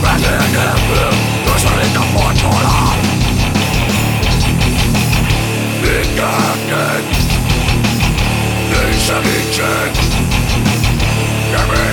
Vetőnövő, közelít a fagyhalál Mit tehetnék? Nincs segítség Kemény